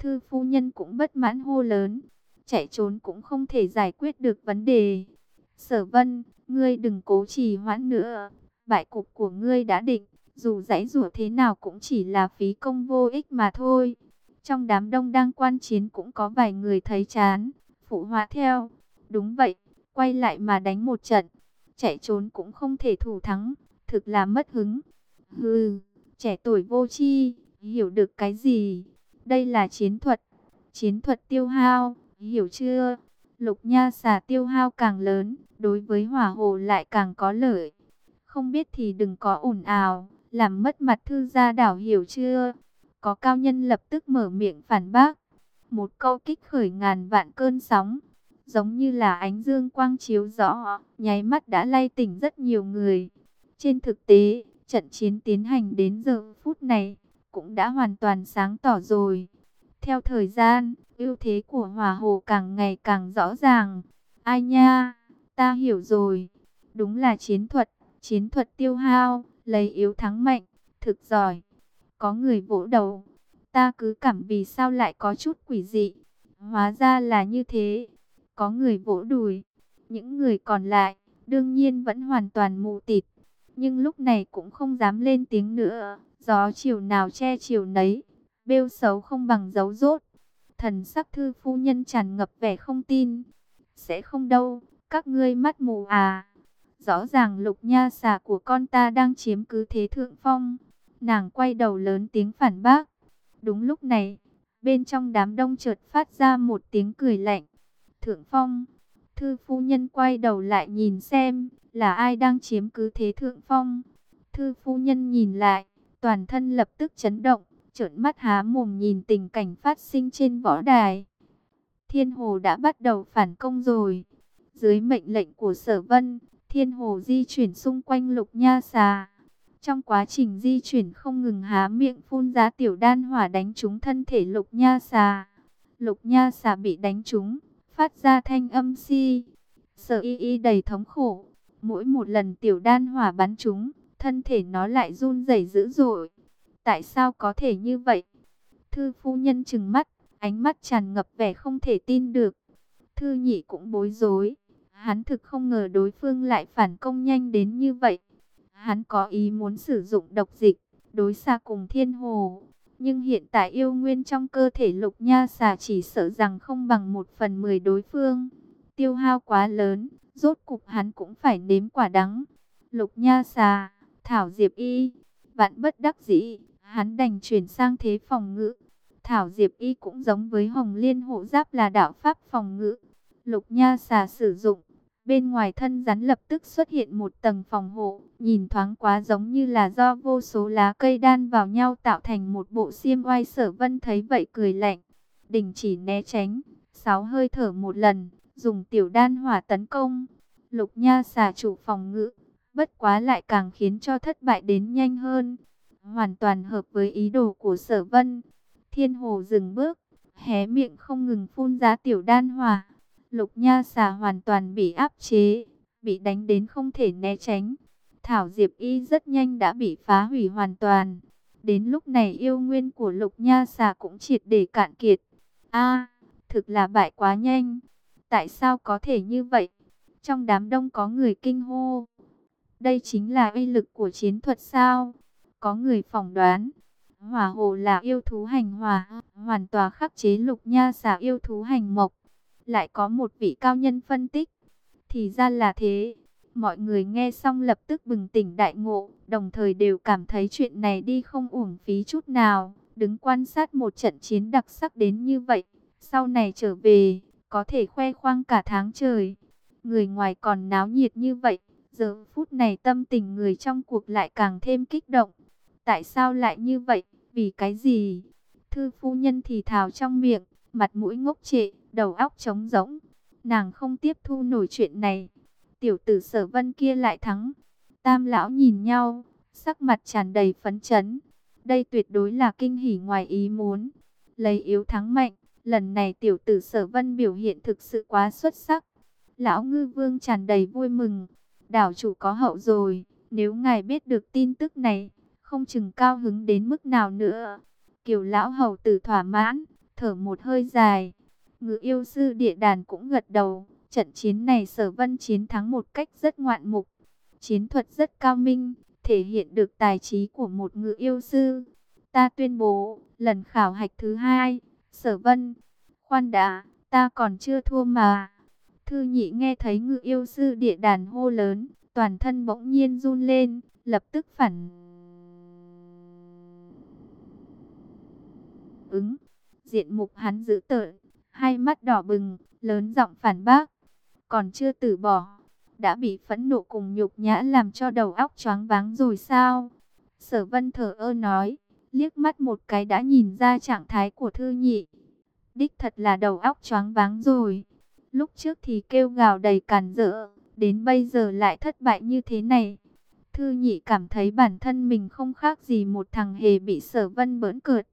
Thư phu nhân cũng bất mãn hô lớn. Chạy trốn cũng không thể giải quyết được vấn đề. Sở vân, ngươi đừng cố trì hoãn nữa. Bại cục của ngươi đã định. Dù giải rủa thế nào cũng chỉ là phí công vô ích mà thôi. Trong đám đông đang quan chiến cũng có vài người thấy chán. Phụ họa theo. Đúng vậy, quay lại mà đánh một trận. Chạy trốn cũng không thể thủ thắng. Thực là mất hứng. Hừ, trẻ tuổi vô tri hiểu được cái gì? Đây là chiến thuật. Chiến thuật tiêu hao, hiểu chưa? Lục nha xà tiêu hao càng lớn, đối với hỏa hồ lại càng có lợi. Không biết thì đừng có ồn ào, làm mất mặt thư gia đảo hiểu chưa? Có cao nhân lập tức mở miệng phản bác. Một câu kích khởi ngàn vạn cơn sóng, giống như là ánh dương quang chiếu rõ, nháy mắt đã lay tỉnh rất nhiều người. Trên thực tế, trận chiến tiến hành đến giờ phút này, cũng đã hoàn toàn sáng tỏ rồi. Theo thời gian, ưu thế của hỏa hồ càng ngày càng rõ ràng. Ai nha, ta hiểu rồi. Đúng là chiến thuật, chiến thuật tiêu hao, lấy yếu thắng mạnh, thực giỏi. Có người vỗ đầu, ta cứ cảm vì sao lại có chút quỷ dị. Hóa ra là như thế. Có người vỗ đùi, những người còn lại, đương nhiên vẫn hoàn toàn mù tịt. Nhưng lúc này cũng không dám lên tiếng nữa. Gió chiều nào che chiều nấy, bêu xấu không bằng dấu rốt. Thần sắc thư phu nhân tràn ngập vẻ không tin. Sẽ không đâu, các ngươi mắt mù à. Rõ ràng lục nha xà của con ta đang chiếm cứ thế thượng phong. Nàng quay đầu lớn tiếng phản bác. Đúng lúc này, bên trong đám đông chợt phát ra một tiếng cười lạnh. Thượng phong, thư phu nhân quay đầu lại nhìn xem, là ai đang chiếm cứ thế thượng phong. Thư phu nhân nhìn lại, toàn thân lập tức chấn động, trợn mắt há mồm nhìn tình cảnh phát sinh trên võ đài. Thiên Hồ đã bắt đầu phản công rồi. Dưới mệnh lệnh của Sở Vân, Thiên Hồ di chuyển xung quanh Lục Nha Xà. Trong quá trình di chuyển không ngừng há miệng phun ra tiểu đan hỏa đánh trúng thân thể Lục Nha Xà. Lục Nha Xà bị đánh trúng, phát ra thanh âm si. Sở Y Y đầy thống khổ, mỗi một lần tiểu đan hỏa bắn chúng, thân thể nó lại run rẩy dữ dội. Tại sao có thể như vậy? Thư phu nhân trừng mắt, ánh mắt tràn ngập vẻ không thể tin được. Thư nhị cũng bối rối. Hắn thực không ngờ đối phương lại phản công nhanh đến như vậy. Hắn có ý muốn sử dụng độc dịch, đối xa cùng thiên hồ. Nhưng hiện tại yêu nguyên trong cơ thể lục nha xà chỉ sợ rằng không bằng một phần mười đối phương. Tiêu hao quá lớn, rốt cục hắn cũng phải nếm quả đắng. Lục nha xà Thảo Diệp Y, vạn bất đắc dĩ, hắn đành chuyển sang thế phòng ngự. Thảo Diệp Y cũng giống với Hồng Liên hộ giáp là đạo pháp phòng ngự. Lục Nha xà sử dụng, bên ngoài thân rắn lập tức xuất hiện một tầng phòng hộ, nhìn thoáng quá giống như là do vô số lá cây đan vào nhau tạo thành một bộ xiêm oai sở vân thấy vậy cười lạnh. Đình chỉ né tránh, sáu hơi thở một lần, dùng tiểu đan hỏa tấn công. Lục Nha xà chủ phòng ngự, bất quá lại càng khiến cho thất bại đến nhanh hơn. Hoàn toàn hợp với ý đồ của sở vân. Thiên hồ dừng bước, hé miệng không ngừng phun ra tiểu đan hỏa. Lục nha xà hoàn toàn bị áp chế, bị đánh đến không thể né tránh. Thảo Diệp Y rất nhanh đã bị phá hủy hoàn toàn. Đến lúc này yêu nguyên của lục nha xà cũng triệt để cạn kiệt. a thực là bại quá nhanh. Tại sao có thể như vậy? Trong đám đông có người kinh hô. Đây chính là uy lực của chiến thuật sao? Có người phỏng đoán, hỏa hồ là yêu thú hành hỏa, hoàn toàn khắc chế lục nha xà yêu thú hành mộc. Lại có một vị cao nhân phân tích, thì ra là thế. Mọi người nghe xong lập tức bừng tỉnh đại ngộ, đồng thời đều cảm thấy chuyện này đi không uổng phí chút nào. Đứng quan sát một trận chiến đặc sắc đến như vậy, sau này trở về, có thể khoe khoang cả tháng trời. Người ngoài còn náo nhiệt như vậy, Giờ phút này tâm tình người trong cuộc lại càng thêm kích động. Tại sao lại như vậy? Vì cái gì? Thư phu nhân thì thào trong miệng, mặt mũi ngốc trệ, đầu óc trống rỗng. Nàng không tiếp thu nổi chuyện này. Tiểu tử sở vân kia lại thắng. Tam lão nhìn nhau, sắc mặt tràn đầy phấn chấn. Đây tuyệt đối là kinh hỉ ngoài ý muốn. Lấy yếu thắng mạnh, lần này tiểu tử sở vân biểu hiện thực sự quá xuất sắc. Lão ngư vương tràn đầy vui mừng, đảo chủ có hậu rồi, nếu ngài biết được tin tức này, không chừng cao hứng đến mức nào nữa. Kiều lão hầu tử thỏa mãn, thở một hơi dài. Ngự yêu sư địa đàn cũng gật đầu. Trận chiến này sở vân chiến thắng một cách rất ngoạn mục. Chiến thuật rất cao minh, thể hiện được tài trí của một ngự yêu sư. Ta tuyên bố, lần khảo hạch thứ hai, sở vân, khoan đã, ta còn chưa thua mà. Thư nhị nghe thấy ngự yêu sư địa đàn hô lớn, toàn thân bỗng nhiên run lên, lập tức phản ứng. Diện mục hắn dữ tợn, hai mắt đỏ bừng, lớn giọng phản bác. Còn chưa từ bỏ, đã bị phẫn nộ cùng nhục nhã làm cho đầu óc choáng váng rồi sao? Sở vân thở ơ nói, liếc mắt một cái đã nhìn ra trạng thái của thư nhị. Đích thật là đầu óc choáng váng rồi. Lúc trước thì kêu gào đầy càn rỡ, đến bây giờ lại thất bại như thế này. Thư nhị cảm thấy bản thân mình không khác gì một thằng hề bị sở vân bỡn cợt.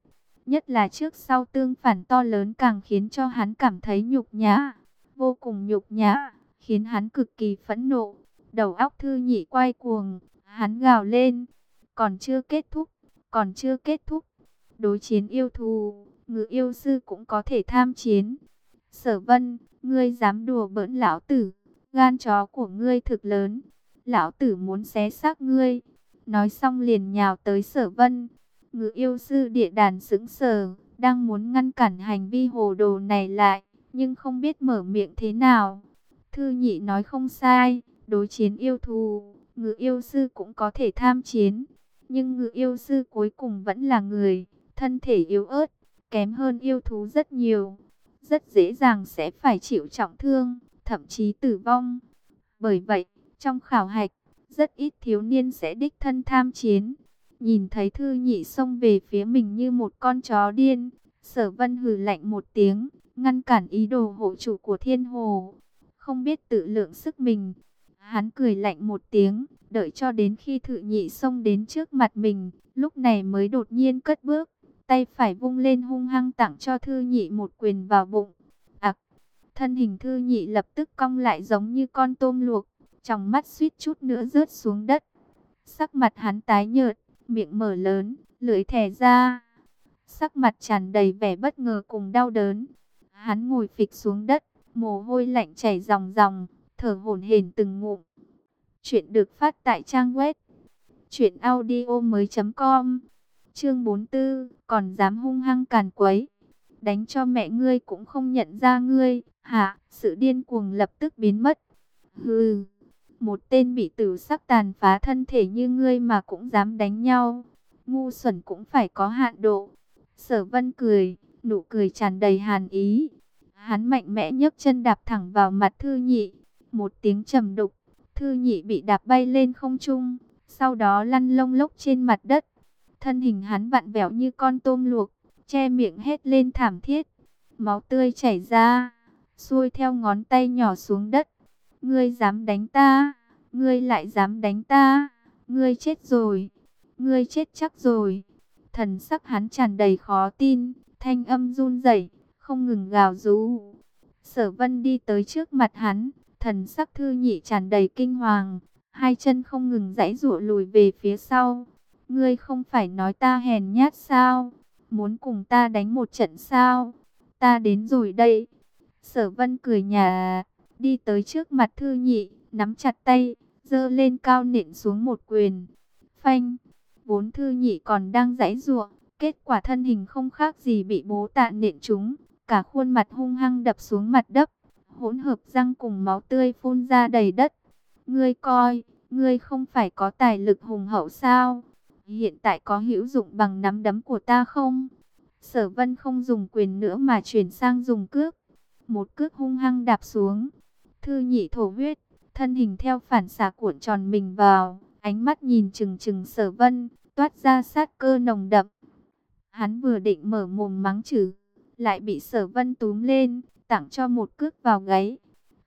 Nhất là trước sau tương phản to lớn càng khiến cho hắn cảm thấy nhục nhã, vô cùng nhục nhã, khiến hắn cực kỳ phẫn nộ. Đầu óc thư nhị quay cuồng, hắn gào lên, còn chưa kết thúc, còn chưa kết thúc. Đối chiến yêu thù, ngự yêu sư cũng có thể tham chiến. Sở vân, ngươi dám đùa bỡn lão tử, gan chó của ngươi thực lớn. Lão tử muốn xé xác ngươi. Nói xong liền nhào tới sở vân. Ngự yêu sư địa đàn sững sờ, đang muốn ngăn cản hành vi hồ đồ này lại, nhưng không biết mở miệng thế nào. Thư nhị nói không sai, đối chiến yêu thù, ngự yêu sư cũng có thể tham chiến. Nhưng ngự yêu sư cuối cùng vẫn là người, thân thể yếu ớt, kém hơn yêu thú rất nhiều. Rất dễ dàng sẽ phải chịu trọng thương, thậm chí tử vong. Bởi vậy, trong khảo hạch, rất ít thiếu niên sẽ đích thân tham chiến. Nhìn thấy thư nhị xông về phía mình như một con chó điên, sở vân hừ lạnh một tiếng, ngăn cản ý đồ hộ chủ của thiên hồ. Không biết tự lượng sức mình. Hắn cười lạnh một tiếng, đợi cho đến khi thư nhị xông đến trước mặt mình, lúc này mới đột nhiên cất bước, tay phải vung lên hung hăng tặng cho thư nhị một quyền vào bụng. Ặc, thân hình thư nhị lập tức cong lại giống như con tôm luộc, trong mắt suýt chút nữa rớt xuống đất. Sắc mặt hắn tái nhợt, miệng mở lớn, lưỡi thè ra. Sắc mặt tràn đầy vẻ bất ngờ cùng đau đớn. Hắn ngồi phịch xuống đất, mồ hôi lạnh chảy ròng ròng, thở hổn hển từng ngụm. Chuyện được phát tại trang web truyệnaudiomoi.com. Chương 44, còn dám hung hăng càn quấy. Đánh cho mẹ ngươi cũng không nhận ra ngươi, hả? Sự điên cuồng lập tức biến mất. Hừ một tên bị tử sắc tàn phá thân thể như ngươi mà cũng dám đánh nhau. Ngu xuẩn cũng phải có hạn độ. Sở vân cười, nụ cười tràn đầy hàn ý. Hắn mạnh mẽ nhấc chân đạp thẳng vào mặt thư nhị. Một tiếng trầm đục, thư nhị bị đạp bay lên không trung. Sau đó lăn lông lốc trên mặt đất. Thân hình hắn vặn vẹo như con tôm luộc, che miệng hét lên thảm thiết. Máu tươi chảy ra, xuôi theo ngón tay nhỏ xuống đất. Ngươi dám đánh ta, ngươi lại dám đánh ta, ngươi chết rồi, ngươi chết chắc rồi. Thần sắc hắn tràn đầy khó tin, thanh âm run rẩy, không ngừng gào rú. Sở Vân đi tới trước mặt hắn, thần sắc thư nhị tràn đầy kinh hoàng, hai chân không ngừng giãy giụa lùi về phía sau. Ngươi không phải nói ta hèn nhát sao? Muốn cùng ta đánh một trận sao? Ta đến rồi đây. Sở Vân cười nhạt đi tới trước mặt thư nhị, nắm chặt tay, dơ lên cao nện xuống một quyền. Phanh, vốn thư nhị còn đang giãy giụa, kết quả thân hình không khác gì bị bố tạ nện trúng, cả khuôn mặt hung hăng đập xuống mặt đất, hỗn hợp răng cùng máu tươi phun ra đầy đất. Ngươi coi, ngươi không phải có tài lực hùng hậu sao? Hiện tại có hữu dụng bằng nắm đấm của ta không? Sở vân không dùng quyền nữa mà chuyển sang dùng cước. Một cước hung hăng đạp xuống, Thư nhị thổ huyết, thân hình theo phản xạ cuộn tròn mình vào, ánh mắt nhìn chừng chừng sở vân, toát ra sát cơ nồng đậm. Hắn vừa định mở mồm mắng chửi, lại bị sở vân túm lên, tặng cho một cước vào gáy.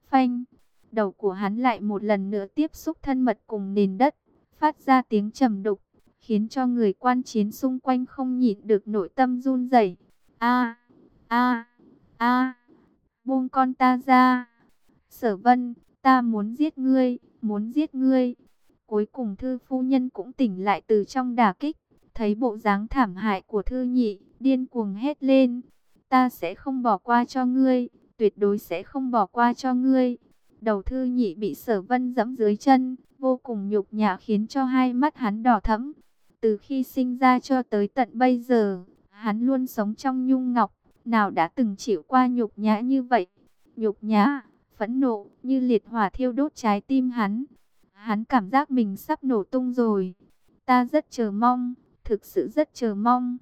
Phanh, đầu của hắn lại một lần nữa tiếp xúc thân mật cùng nền đất, phát ra tiếng trầm đục, khiến cho người quan chiến xung quanh không nhịn được nội tâm run rẩy. A, a, a, buông con ta ra. Sở vân, ta muốn giết ngươi, muốn giết ngươi. Cuối cùng thư phu nhân cũng tỉnh lại từ trong đả kích, thấy bộ dáng thảm hại của thư nhị, điên cuồng hét lên. Ta sẽ không bỏ qua cho ngươi, tuyệt đối sẽ không bỏ qua cho ngươi. Đầu thư nhị bị sở vân dẫm dưới chân, vô cùng nhục nhã khiến cho hai mắt hắn đỏ thẫm. Từ khi sinh ra cho tới tận bây giờ, hắn luôn sống trong nhung ngọc, nào đã từng chịu qua nhục nhã như vậy. Nhục nhã, phẫn nộ, như liệt hỏa thiêu đốt trái tim hắn. Hắn cảm giác mình sắp nổ tung rồi. Ta rất chờ mong, thực sự rất chờ mong.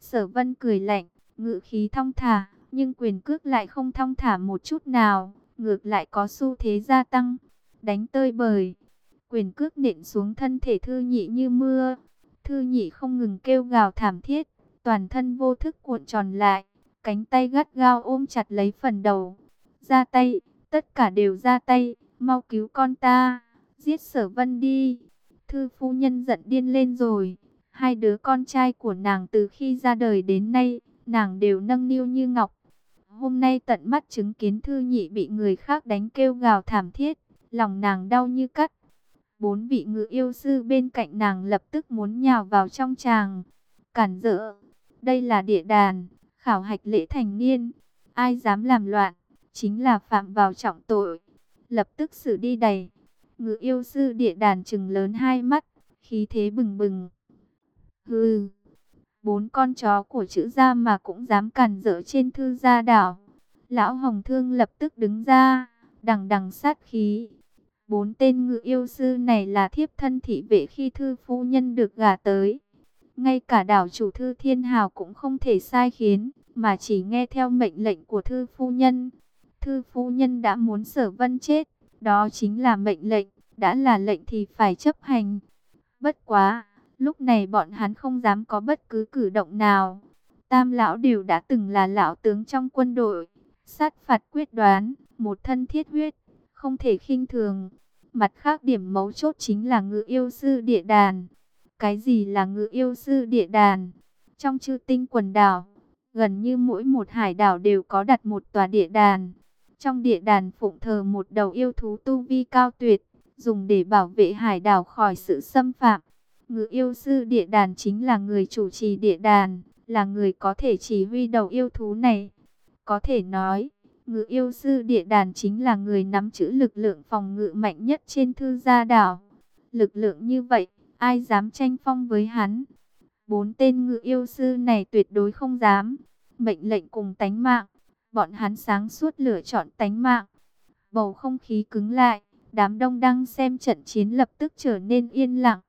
Sở vân cười lạnh, ngự khí thong thả, nhưng quyền cước lại không thong thả một chút nào, ngược lại có xu thế gia tăng. Đánh tơi bời, quyền cước nện xuống thân thể thư nhị như mưa. Thư nhị không ngừng kêu gào thảm thiết, toàn thân vô thức cuộn tròn lại, cánh tay gắt gao ôm chặt lấy phần đầu. Ra tay, tất cả đều ra tay, mau cứu con ta, giết sở vân đi. Thư phu nhân giận điên lên rồi, hai đứa con trai của nàng từ khi ra đời đến nay, nàng đều nâng niu như ngọc. Hôm nay tận mắt chứng kiến thư nhị bị người khác đánh kêu gào thảm thiết, lòng nàng đau như cắt. Bốn vị ngự yêu sư bên cạnh nàng lập tức muốn nhào vào trong tràng. Cản rỡ, đây là địa đàn, khảo hạch lễ thành niên. Ai dám làm loạn, chính là phạm vào trọng tội. Lập tức xử đi đầy. Ngự yêu sư địa đàn trừng lớn hai mắt, khí thế bừng bừng. Hừ, bốn con chó của chữ gia mà cũng dám càn rỡ trên thư gia đảo. Lão Hồng Thương lập tức đứng ra, đằng đằng sát khí. Bốn tên ngự yêu sư này là thiếp thân thị vệ khi thư phu nhân được gả tới. Ngay cả đảo chủ thư thiên hào cũng không thể sai khiến, mà chỉ nghe theo mệnh lệnh của thư phu nhân. Thư phu nhân đã muốn sở vân chết, đó chính là mệnh lệnh, đã là lệnh thì phải chấp hành. Bất quá, lúc này bọn hắn không dám có bất cứ cử động nào. Tam lão đều đã từng là lão tướng trong quân đội, sát phạt quyết đoán, một thân thiết huyết, không thể khinh thường. Mặt khác điểm mấu chốt chính là ngự yêu sư địa đàn. Cái gì là ngự yêu sư địa đàn? Trong chư tinh quần đảo, gần như mỗi một hải đảo đều có đặt một tòa địa đàn. Trong địa đàn phụng thờ một đầu yêu thú tu vi cao tuyệt, dùng để bảo vệ hải đảo khỏi sự xâm phạm. Ngự yêu sư địa đàn chính là người chủ trì địa đàn, là người có thể chỉ huy đầu yêu thú này. Có thể nói, ngự yêu sư địa đàn chính là người nắm giữ lực lượng phòng ngự mạnh nhất trên thư gia đảo. Lực lượng như vậy, ai dám tranh phong với hắn? Bốn tên ngự yêu sư này tuyệt đối không dám. Mệnh lệnh cùng tánh mạng, bọn hắn sáng suốt lựa chọn tánh mạng. Bầu không khí cứng lại, đám đông đang xem trận chiến lập tức trở nên yên lặng.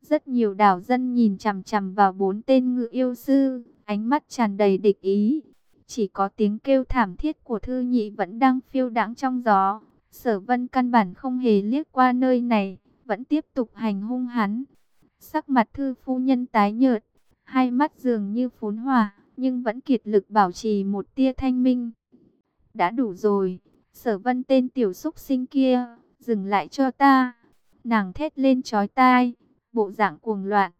Rất nhiều đảo dân nhìn chằm chằm vào bốn tên ngự yêu sư, ánh mắt tràn đầy địch ý. Chỉ có tiếng kêu thảm thiết của thư nhị vẫn đang phiêu đãng trong gió. Sở vân căn bản không hề liếc qua nơi này, vẫn tiếp tục hành hung hắn. Sắc mặt thư phu nhân tái nhợt, hai mắt dường như phún hỏa, nhưng vẫn kiệt lực bảo trì một tia thanh minh. Đã đủ rồi, sở vân tên tiểu xúc sinh kia, dừng lại cho ta. Nàng thét lên chói tai, bộ dạng cuồng loạn.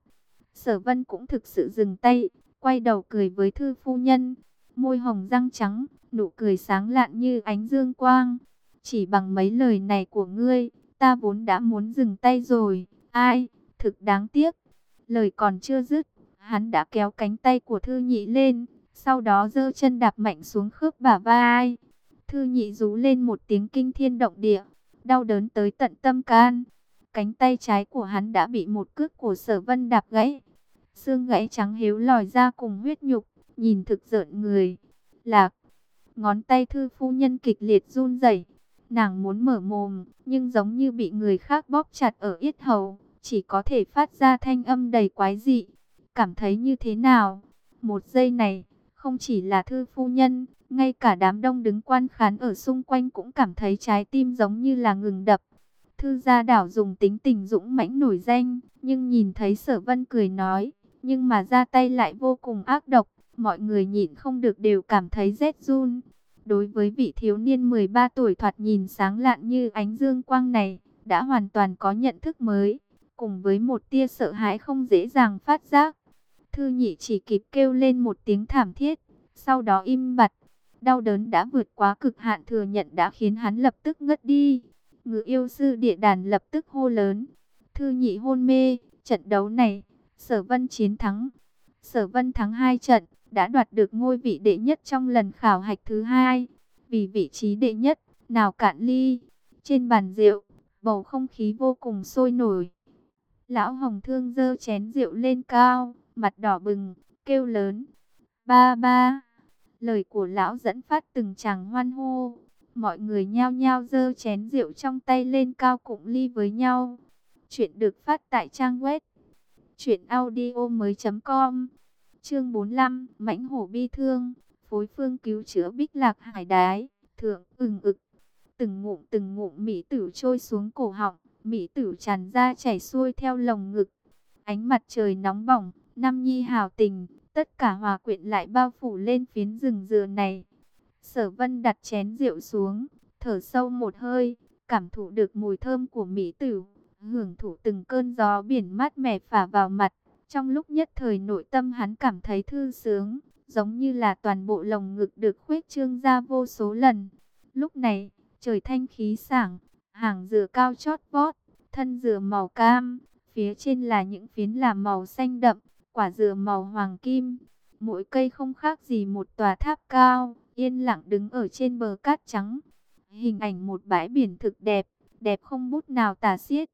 Sở vân cũng thực sự dừng tay, quay đầu cười với thư phu nhân. Môi hồng răng trắng, nụ cười sáng lạn như ánh dương quang. Chỉ bằng mấy lời này của ngươi, ta vốn đã muốn dừng tay rồi. Ai, thực đáng tiếc. Lời còn chưa dứt, hắn đã kéo cánh tay của thư nhị lên, sau đó giơ chân đạp mạnh xuống khớp bả vai. Thư nhị rú lên một tiếng kinh thiên động địa, đau đớn tới tận tâm can. Cánh tay trái của hắn đã bị một cước của sở vân đạp gãy. Xương gãy trắng hiếu lòi ra cùng huyết nhục, nhìn thực rợn người. Lạc, ngón tay thư phu nhân kịch liệt run rẩy. Nàng muốn mở mồm, nhưng giống như bị người khác bóp chặt ở yết hầu, chỉ có thể phát ra thanh âm đầy quái dị. Cảm thấy như thế nào? Một giây này, không chỉ là thư phu nhân, ngay cả đám đông đứng quan khán ở xung quanh cũng cảm thấy trái tim giống như là ngừng đập. Thư gia đảo dùng tính tình dũng mãnh nổi danh, nhưng nhìn thấy sở vân cười nói, nhưng mà ra tay lại vô cùng ác độc, mọi người nhìn không được đều cảm thấy rét run. Đối với vị thiếu niên 13 tuổi thoạt nhìn sáng lạn như ánh dương quang này, đã hoàn toàn có nhận thức mới, cùng với một tia sợ hãi không dễ dàng phát giác. Thư nhị chỉ kịp kêu lên một tiếng thảm thiết, sau đó im bặt. Đau đớn đã vượt quá cực hạn thừa nhận đã khiến hắn lập tức ngất đi. Ngự yêu sư địa đàn lập tức hô lớn. Thư nhị hôn mê, trận đấu này, sở vân chiến thắng. Sở Vân thắng hai trận, đã đoạt được ngôi vị đệ nhất trong lần khảo hạch thứ hai. Vì vị trí đệ nhất, nào cạn ly. Trên bàn rượu, bầu không khí vô cùng sôi nổi. Lão Hồng Thương dơ chén rượu lên cao, mặt đỏ bừng, kêu lớn. Ba ba. Lời của lão dẫn phát từng chàng hoan hô. Mọi người nhao nhao dơ chén rượu trong tay lên cao cụng ly với nhau. Chuyện được phát tại trang web. Chuyện audio mới com. Chương 45, Mãnh hổ bi thương, phối phương cứu chữa bích lạc hải đái, thượng ừng ực. Từng ngụm từng ngụm mỹ tử trôi xuống cổ họng, mỹ tử tràn ra chảy xuôi theo lồng ngực. Ánh mặt trời nóng bỏng, năm nhi hào tình, tất cả hòa quyện lại bao phủ lên phiến rừng dừa này. Sở vân đặt chén rượu xuống, thở sâu một hơi, cảm thụ được mùi thơm của mỹ tử, hưởng thụ từng cơn gió biển mát mẻ phả vào mặt. Trong lúc nhất thời nội tâm hắn cảm thấy thư sướng, giống như là toàn bộ lồng ngực được khuếch trương ra vô số lần. Lúc này, trời thanh khí sảng, hàng dừa cao chót vót, thân dừa màu cam, phía trên là những phiến là màu xanh đậm, quả dừa màu hoàng kim. Mỗi cây không khác gì một tòa tháp cao, yên lặng đứng ở trên bờ cát trắng. Hình ảnh một bãi biển thực đẹp, đẹp không bút nào tả xiết.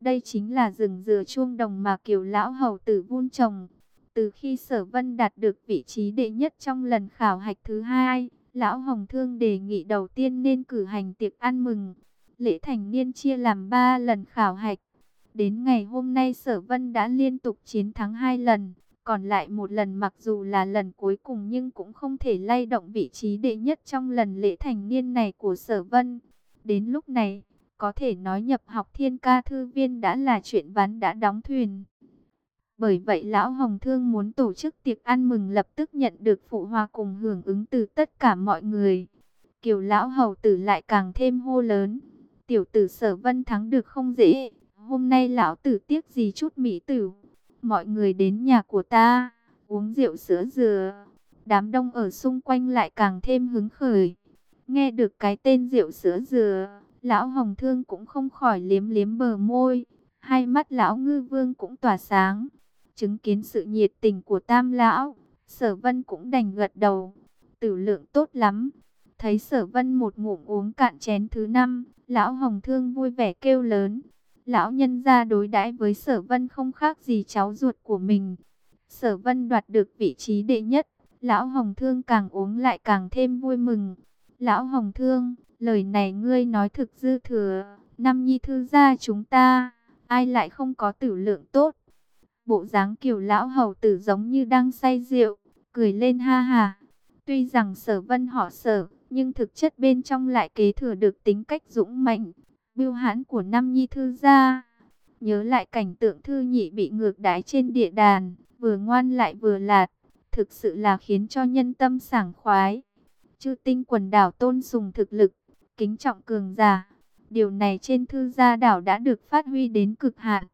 Đây chính là rừng dừa chuông đồng mà kiều lão hầu tử vun trồng. Từ khi sở vân đạt được vị trí đệ nhất trong lần khảo hạch thứ hai, lão hồng thương đề nghị đầu tiên nên cử hành tiệc ăn mừng. Lễ thành niên chia làm ba lần khảo hạch. Đến ngày hôm nay sở vân đã liên tục chiến thắng hai lần. Còn lại một lần mặc dù là lần cuối cùng nhưng cũng không thể lay động vị trí đệ nhất trong lần lễ thành niên này của sở vân. Đến lúc này, có thể nói nhập học thiên ca thư viên đã là chuyện ván đã đóng thuyền. Bởi vậy Lão Hồng Thương muốn tổ chức tiệc ăn mừng lập tức nhận được phụ hoa cùng hưởng ứng từ tất cả mọi người. Kiều Lão Hầu Tử lại càng thêm hô lớn. Tiểu tử sở vân thắng được không dễ. Hôm nay Lão Tử tiếc gì chút mỹ tử. Mọi người đến nhà của ta, uống rượu sữa dừa. Đám đông ở xung quanh lại càng thêm hứng khởi. Nghe được cái tên rượu sữa dừa Lão Hồng Thương cũng không khỏi liếm liếm bờ môi, hai mắt lão ngư vương cũng tỏa sáng. Chứng kiến sự nhiệt tình của tam lão, sở vân cũng đành gật đầu. Tử lượng tốt lắm. Thấy sở vân một ngụm uống cạn chén thứ năm, lão Hồng Thương vui vẻ kêu lớn. Lão nhân ra đối đãi với sở vân không khác gì cháu ruột của mình. Sở vân đoạt được vị trí đệ nhất, lão Hồng Thương càng uống lại càng thêm vui mừng. Lão Hồng Thương, Lời này ngươi nói thực dư thừa, năm nhi thư gia chúng ta, ai lại không có tử lượng tốt. Bộ dáng kiểu lão hầu tử giống như đang say rượu, cười lên ha ha. Tuy rằng sở vân họ sở, nhưng thực chất bên trong lại kế thừa được tính cách dũng mạnh, biêu hãn của năm nhi thư gia. Nhớ lại cảnh tượng thư nhị bị ngược đái trên địa đàn, vừa ngoan lại vừa lạt, thực sự là khiến cho nhân tâm sảng khoái. Chư tinh quần đảo tôn sùng thực lực, kính trọng cường giả. Điều này trên thư gia đảo đã được phát huy đến cực hạn.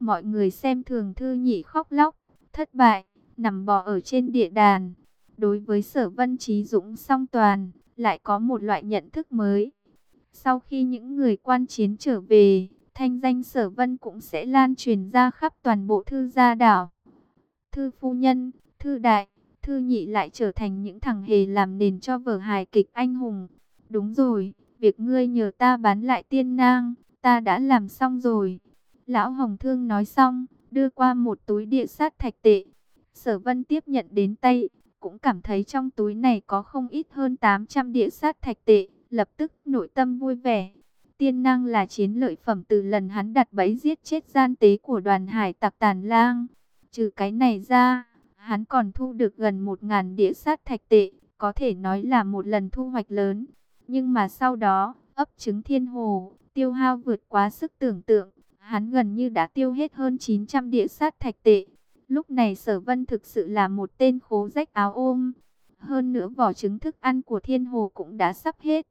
Mọi người xem thường thư nhị khóc lóc, thất bại, nằm bò ở trên địa đàn. Đối với sở vân trí dũng song toàn, lại có một loại nhận thức mới. Sau khi những người quan chiến trở về, thanh danh sở vân cũng sẽ lan truyền ra khắp toàn bộ thư gia đảo. Thư phu nhân, thư đại, thư nhị lại trở thành những thằng hề làm nền cho vở hài kịch anh hùng. Đúng rồi, Việc ngươi nhờ ta bán lại tiên nang, ta đã làm xong rồi. Lão Hồng Thương nói xong, đưa qua một túi địa sát thạch tệ. Sở Vân tiếp nhận đến tay, cũng cảm thấy trong túi này có không ít hơn 800 địa sát thạch tệ, lập tức nội tâm vui vẻ. Tiên năng là chiến lợi phẩm từ lần hắn đặt bẫy giết chết gian tế của đoàn hải tặc tàn lang. Trừ cái này ra, hắn còn thu được gần 1.000 đĩa sát thạch tệ, có thể nói là một lần thu hoạch lớn. Nhưng mà sau đó, ấp trứng thiên hồ, tiêu hao vượt quá sức tưởng tượng. Hắn gần như đã tiêu hết hơn 900 địa sát thạch tệ. Lúc này sở vân thực sự là một tên khố rách áo ôm. Hơn nữa vỏ trứng thức ăn của thiên hồ cũng đã sắp hết.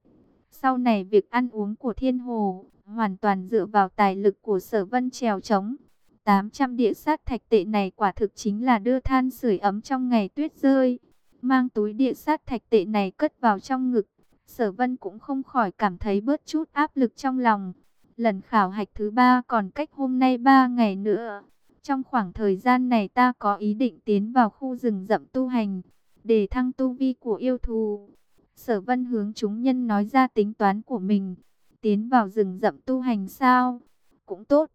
Sau này việc ăn uống của thiên hồ hoàn toàn dựa vào tài lực của sở vân trèo trống. 800 địa sát thạch tệ này quả thực chính là đưa than sưởi ấm trong ngày tuyết rơi. Mang túi địa sát thạch tệ này cất vào trong ngực, Sở Vân cũng không khỏi cảm thấy bớt chút áp lực trong lòng. Lần khảo hạch thứ ba còn cách hôm nay ba ngày nữa. Trong khoảng thời gian này ta có ý định tiến vào khu rừng rậm tu hành, để thăng tu vi của yêu thù. Sở vân hướng chúng nhân nói ra tính toán của mình. Tiến vào rừng rậm tu hành sao? Cũng tốt.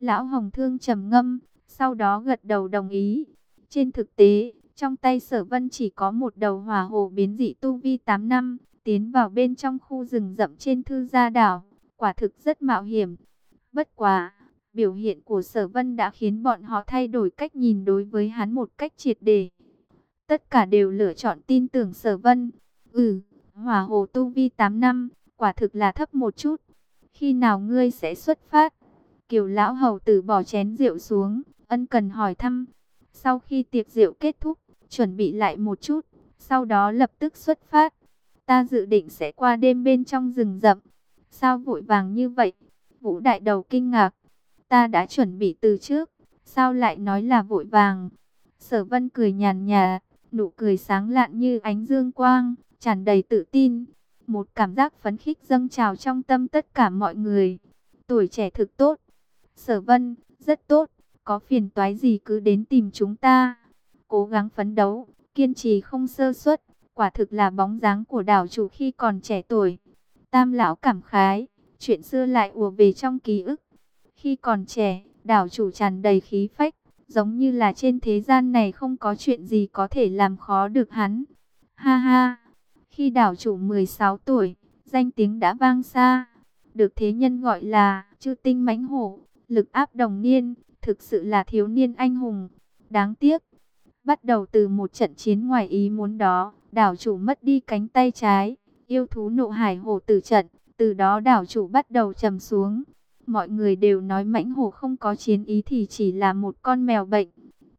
Lão Hồng Thương trầm ngâm, sau đó gật đầu đồng ý. Trên thực tế, trong tay sở vân chỉ có một đầu hỏa hồ biến dị tu vi 8 năm, tiến vào bên trong khu rừng rậm trên thư gia đảo, quả thực rất mạo hiểm. Bất quá, biểu hiện của sở vân đã khiến bọn họ thay đổi cách nhìn đối với hắn một cách triệt để. Tất cả đều lựa chọn tin tưởng sở vân. Ừ, hỏa hồ tu vi 8 năm, quả thực là thấp một chút. Khi nào ngươi sẽ xuất phát? Kiều lão hầu tử bỏ chén rượu xuống, ân cần hỏi thăm. Sau khi tiệc rượu kết thúc, chuẩn bị lại một chút, sau đó lập tức xuất phát. Ta dự định sẽ qua đêm bên trong rừng rậm. Sao vội vàng như vậy? Vũ đại đầu kinh ngạc. Ta đã chuẩn bị từ trước, sao lại nói là vội vàng? Sở vân cười nhàn nhạt, nụ cười sáng lạn như ánh dương quang, tràn đầy tự tin. Một cảm giác phấn khích dâng trào trong tâm tất cả mọi người. Tuổi trẻ thực tốt. Sở vân, rất tốt, có phiền toái gì cứ đến tìm chúng ta. Cố gắng phấn đấu, kiên trì không sơ suất, quả thực là bóng dáng của đảo chủ khi còn trẻ tuổi. Tam lão cảm khái, chuyện xưa lại ùa về trong ký ức. Khi còn trẻ, đảo chủ tràn đầy khí phách, giống như là trên thế gian này không có chuyện gì có thể làm khó được hắn. Ha ha, khi đảo chủ 16 tuổi, danh tiếng đã vang xa, được thế nhân gọi là chư tinh mãnh hổ, lực áp đồng niên, thực sự là thiếu niên anh hùng. Đáng tiếc, bắt đầu từ một trận chiến ngoài ý muốn đó, đảo chủ mất đi cánh tay trái, yêu thú nộ hải hổ tử trận, từ đó đảo chủ bắt đầu trầm xuống. Mọi người đều nói mãnh hổ không có chiến ý thì chỉ là một con mèo bệnh.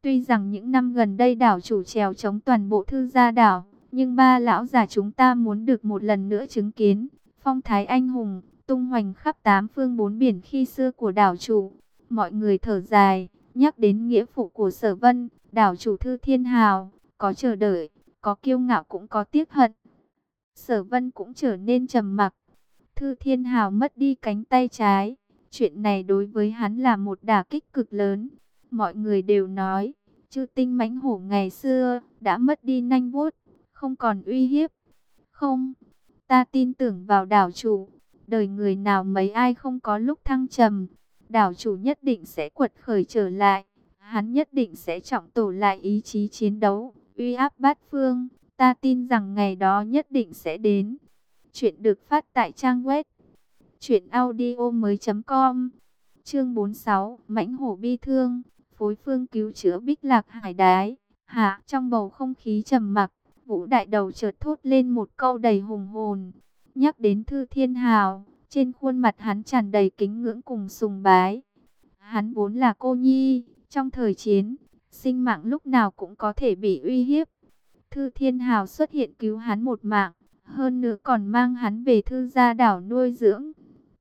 Tuy rằng những năm gần đây đảo chủ trèo chống toàn bộ thư gia đảo, nhưng ba lão già chúng ta muốn được một lần nữa chứng kiến phong thái anh hùng, tung hoành khắp tám phương bốn biển khi xưa của đảo chủ. Mọi người thở dài, nhắc đến nghĩa phụ của sở vân, đảo chủ thư thiên hào, có chờ đợi, có kiêu ngạo cũng có tiếc hận. Sở vân cũng trở nên trầm mặc. Thư thiên hào mất đi cánh tay trái, Chuyện này đối với hắn là một đả kích cực lớn. Mọi người đều nói, chư tinh mãnh hổ ngày xưa đã mất đi nanh vuốt, không còn uy hiếp. Không, ta tin tưởng vào đảo chủ. Đời người nào mấy ai không có lúc thăng trầm. Đảo chủ nhất định sẽ quật khởi trở lại. Hắn nhất định sẽ trọng tổ lại ý chí chiến đấu, uy áp bát phương. Ta tin rằng ngày đó nhất định sẽ đến. Chuyện được phát tại trang web Chuyện audio mới com Chương 46 Mãnh hổ bi thương Phối phương cứu chữa bích lạc hải đái Hạ trong bầu không khí trầm mặc Vũ đại đầu chợt thốt lên một câu đầy hùng hồn Nhắc đến thư thiên hào Trên khuôn mặt hắn tràn đầy kính ngưỡng cùng sùng bái Hắn vốn là cô nhi Trong thời chiến Sinh mạng lúc nào cũng có thể bị uy hiếp Thư thiên hào xuất hiện cứu hắn một mạng hơn nữa còn mang hắn về thư gia đảo nuôi dưỡng.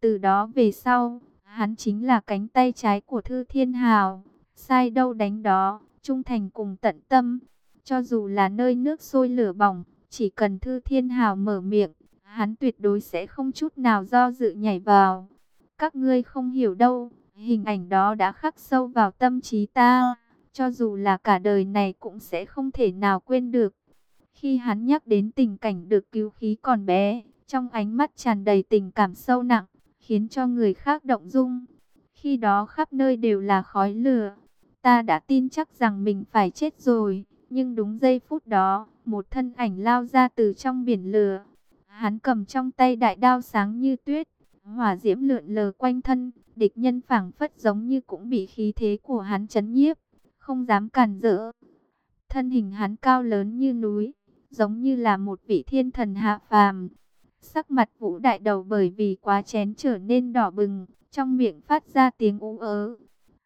Từ đó về sau, hắn chính là cánh tay trái của Thư Thiên Hào. Sai đâu đánh đó, trung thành cùng tận tâm. Cho dù là nơi nước sôi lửa bỏng, chỉ cần Thư Thiên Hào mở miệng, hắn tuyệt đối sẽ không chút nào do dự nhảy vào. Các ngươi không hiểu đâu, hình ảnh đó đã khắc sâu vào tâm trí ta. Cho dù là cả đời này cũng sẽ không thể nào quên được. Khi hắn nhắc đến tình cảnh được cứu khí còn bé, trong ánh mắt tràn đầy tình cảm sâu nặng, khiến cho người khác động dung. Khi đó khắp nơi đều là khói lửa. Ta đã tin chắc rằng mình phải chết rồi, nhưng đúng giây phút đó, một thân ảnh lao ra từ trong biển lửa. Hắn cầm trong tay đại đao sáng như tuyết, hỏa diễm lượn lờ quanh thân, địch nhân phảng phất giống như cũng bị khí thế của hắn chấn nhiếp, không dám cản rỡ. Thân hình hắn cao lớn như núi, giống như là một vị thiên thần hạ phàm, Sắc mặt vũ đại đầu bởi vì quá chén trở nên đỏ bừng, trong miệng phát ra tiếng ú ớ.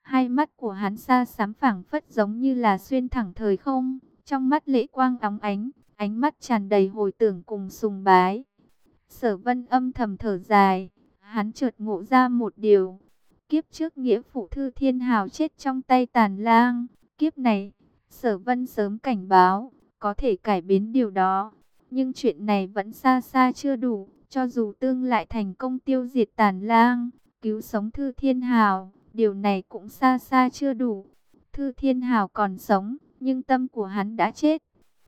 Hai mắt của hắn xa xám phẳng phất giống như là xuyên thẳng thời không, trong mắt lễ quang óng ánh, ánh mắt tràn đầy hồi tưởng cùng sùng bái. Sở vân âm thầm thở dài, hắn chợt ngộ ra một điều. Kiếp trước nghĩa phụ thư thiên hào chết trong tay tàn lang, kiếp này, sở vân sớm cảnh báo, có thể cải biến điều đó. Nhưng chuyện này vẫn xa xa chưa đủ, cho dù tương lại thành công tiêu diệt tàn lang, cứu sống thư thiên hào, điều này cũng xa xa chưa đủ. Thư Thiên Hào còn sống, nhưng tâm của hắn đã chết,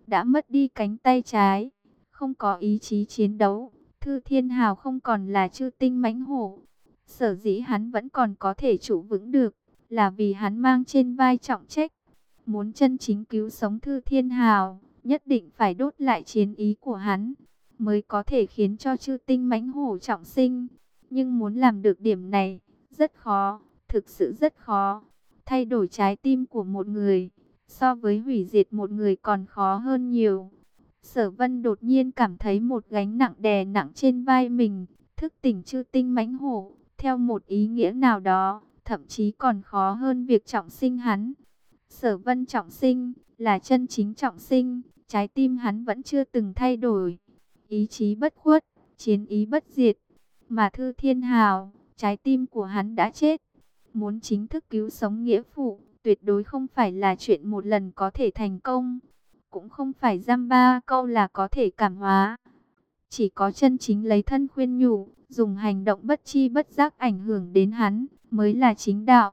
đã mất đi cánh tay trái, không có ý chí chiến đấu. Thư Thiên Hào không còn là chư tinh mãnh hổ. Sở dĩ hắn vẫn còn có thể trụ vững được, là vì hắn mang trên vai trọng trách. Muốn chân chính cứu sống Thư Thiên Hào, nhất định phải đốt lại chiến ý của hắn, mới có thể khiến cho chư tinh mãnh hổ trọng sinh. Nhưng muốn làm được điểm này, rất khó, thực sự rất khó. Thay đổi trái tim của một người, so với hủy diệt một người còn khó hơn nhiều. Sở vân đột nhiên cảm thấy một gánh nặng đè nặng trên vai mình, thức tỉnh chư tinh mãnh hổ, theo một ý nghĩa nào đó, thậm chí còn khó hơn việc trọng sinh hắn. Sở vân trọng sinh, là chân chính trọng sinh, trái tim hắn vẫn chưa từng thay đổi. Ý chí bất khuất, chiến ý bất diệt, mà thư thiên hào, trái tim của hắn đã chết. Muốn chính thức cứu sống nghĩa phụ, tuyệt đối không phải là chuyện một lần có thể thành công. Cũng không phải giam ba câu là có thể cảm hóa. Chỉ có chân chính lấy thân khuyên nhủ, dùng hành động bất chi bất giác ảnh hưởng đến hắn, mới là chính đạo.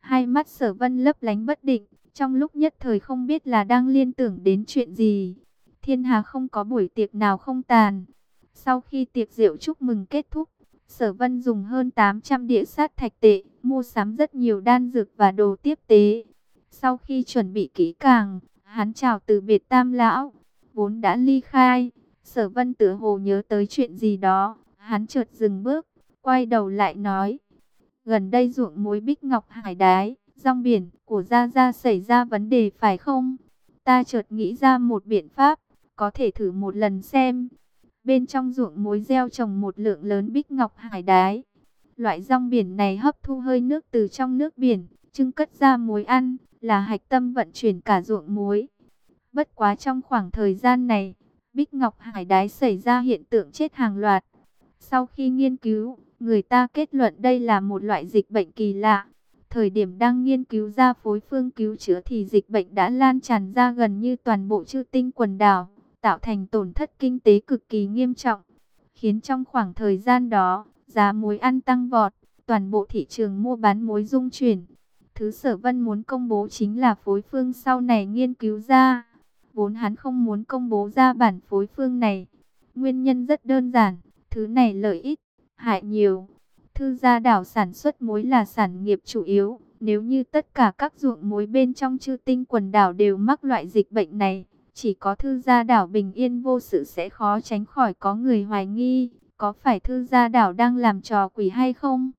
Hai mắt sở vân lấp lánh bất định, trong lúc nhất thời không biết là đang liên tưởng đến chuyện gì. Thiên Hà không có buổi tiệc nào không tàn. Sau khi tiệc rượu chúc mừng kết thúc, Sở Vân dùng hơn 800 đĩa sát thạch tệ, mua sắm rất nhiều đan dược và đồ tiếp tế. Sau khi chuẩn bị kỹ càng, hắn chào từ biệt Tam lão, vốn đã ly khai. Sở Vân tựa hồ nhớ tới chuyện gì đó, hắn chợt dừng bước, quay đầu lại nói: "Gần đây ruộng muối Bích Ngọc Hải đái, rong biển của Gia Gia xảy ra vấn đề phải không? Ta chợt nghĩ ra một biện pháp, có thể thử một lần xem." Bên trong ruộng muối gieo trồng một lượng lớn bích ngọc hải đái. Loại rong biển này hấp thu hơi nước từ trong nước biển, trưng cất ra muối ăn, là hạch tâm vận chuyển cả ruộng muối. Bất quá trong khoảng thời gian này, bích ngọc hải đái xảy ra hiện tượng chết hàng loạt. Sau khi nghiên cứu, người ta kết luận đây là một loại dịch bệnh kỳ lạ. Thời điểm đang nghiên cứu ra phối phương cứu chữa thì dịch bệnh đã lan tràn ra gần như toàn bộ chư tinh quần đảo tạo thành tổn thất kinh tế cực kỳ nghiêm trọng, khiến trong khoảng thời gian đó, giá muối ăn tăng vọt, toàn bộ thị trường mua bán muối rung chuyển. Thứ sở vân muốn công bố chính là phối phương sau này nghiên cứu ra. Vốn hắn không muốn công bố ra bản phối phương này. Nguyên nhân rất đơn giản, thứ này lợi ích, hại nhiều. Thư gia đảo sản xuất muối là sản nghiệp chủ yếu. Nếu như tất cả các ruộng muối bên trong chư tinh quần đảo đều mắc loại dịch bệnh này, chỉ có thư gia đảo bình yên vô sự sẽ khó tránh khỏi có người hoài nghi, có phải thư gia đảo đang làm trò quỷ hay không?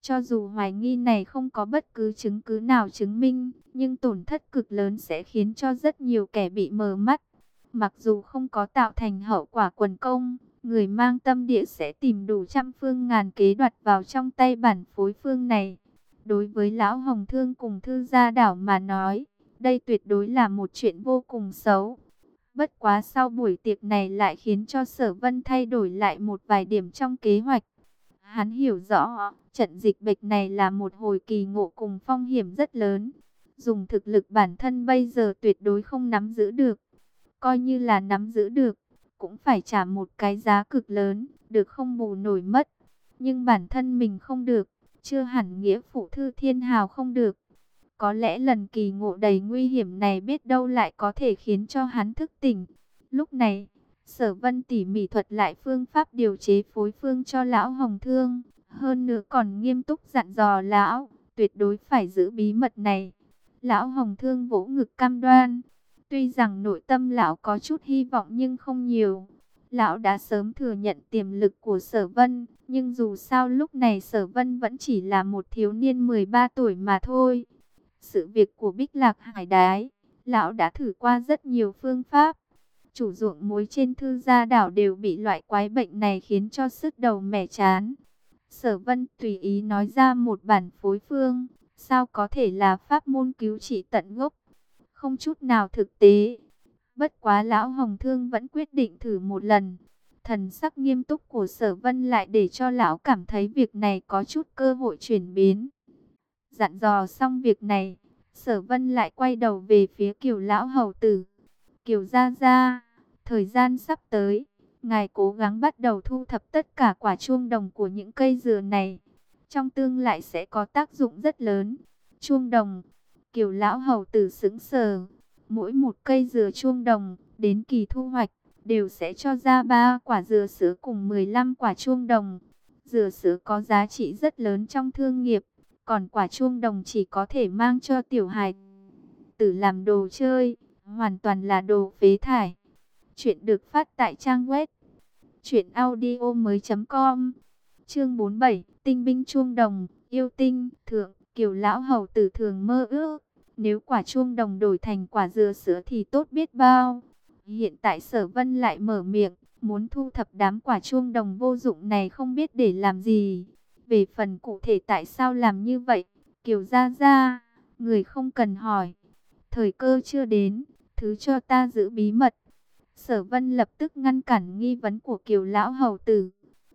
Cho dù hoài nghi này không có bất cứ chứng cứ nào chứng minh, nhưng tổn thất cực lớn sẽ khiến cho rất nhiều kẻ bị mờ mắt. Mặc dù không có tạo thành hậu quả quần công, người mang tâm địa sẽ tìm đủ trăm phương ngàn kế đoạt vào trong tay bản phối phương này. Đối với Lão Hồng Thương cùng Thư Gia Đảo mà nói, đây tuyệt đối là một chuyện vô cùng xấu. Bất quá sau buổi tiệc này lại khiến cho sở vân thay đổi lại một vài điểm trong kế hoạch. Hắn hiểu rõ, trận dịch bệnh này là một hồi kỳ ngộ cùng phong hiểm rất lớn. Dùng thực lực bản thân bây giờ tuyệt đối không nắm giữ được. Coi như là nắm giữ được, cũng phải trả một cái giá cực lớn, được không bù nổi mất. Nhưng bản thân mình không được, chưa hẳn nghĩa phụ thư thiên hào không được. Có lẽ lần kỳ ngộ đầy nguy hiểm này biết đâu lại có thể khiến cho hắn thức tỉnh. Lúc này, sở vân tỉ mỉ thuật lại phương pháp điều chế phối phương cho lão hồng thương. Hơn nữa còn nghiêm túc dặn dò lão, tuyệt đối phải giữ bí mật này. Lão hồng thương vỗ ngực cam đoan. Tuy rằng nội tâm lão có chút hy vọng nhưng không nhiều. Lão đã sớm thừa nhận tiềm lực của sở vân, nhưng dù sao lúc này sở vân vẫn chỉ là một thiếu niên 13 tuổi mà thôi. Sự việc của Bích Lạc Hải Đái, lão đã thử qua rất nhiều phương pháp. Chủ ruộng muối trên thư gia đảo đều bị loại quái bệnh này khiến cho sức đầu mẻ chán. Sở Vân tùy ý nói ra một bản phối phương, sao có thể là pháp môn cứu trị tận gốc, không chút nào thực tế. Bất quá lão Hồng Thương vẫn quyết định thử một lần. Thần sắc nghiêm túc của Sở Vân lại để cho lão cảm thấy việc này có chút cơ hội chuyển biến. Dặn dò xong việc này, sở vân lại quay đầu về phía kiều lão hầu tử. Kiều gia gia, thời gian sắp tới, ngài cố gắng bắt đầu thu thập tất cả quả chuông đồng của những cây dừa này. Trong tương lại sẽ có tác dụng rất lớn. Chuông đồng, Kiều lão hầu tử sững sờ. Mỗi một cây dừa chuông đồng, đến kỳ thu hoạch, đều sẽ cho ra ba quả dừa sữa cùng 15 quả chuông đồng. Dừa sữa có giá trị rất lớn trong thương nghiệp, còn quả chuông đồng chỉ có thể mang cho tiểu hài tử làm đồ chơi, hoàn toàn là đồ phế thải. Chuyện được phát tại trang web truyệnaudiomoi.com. Chương 47, Tinh binh chuông đồng, yêu tinh, thượng, Kiều lão hầu tử thường mơ ước, nếu quả chuông đồng đổi thành quả dừa sữa thì tốt biết bao. Hiện tại Sở Vân lại mở miệng, muốn thu thập đám quả chuông đồng vô dụng này không biết để làm gì. Về phần cụ thể tại sao làm như vậy, Kiều gia gia, người không cần hỏi. Thời cơ chưa đến, thứ cho ta giữ bí mật. Sở Vân lập tức ngăn cản nghi vấn của Kiều lão hầu tử.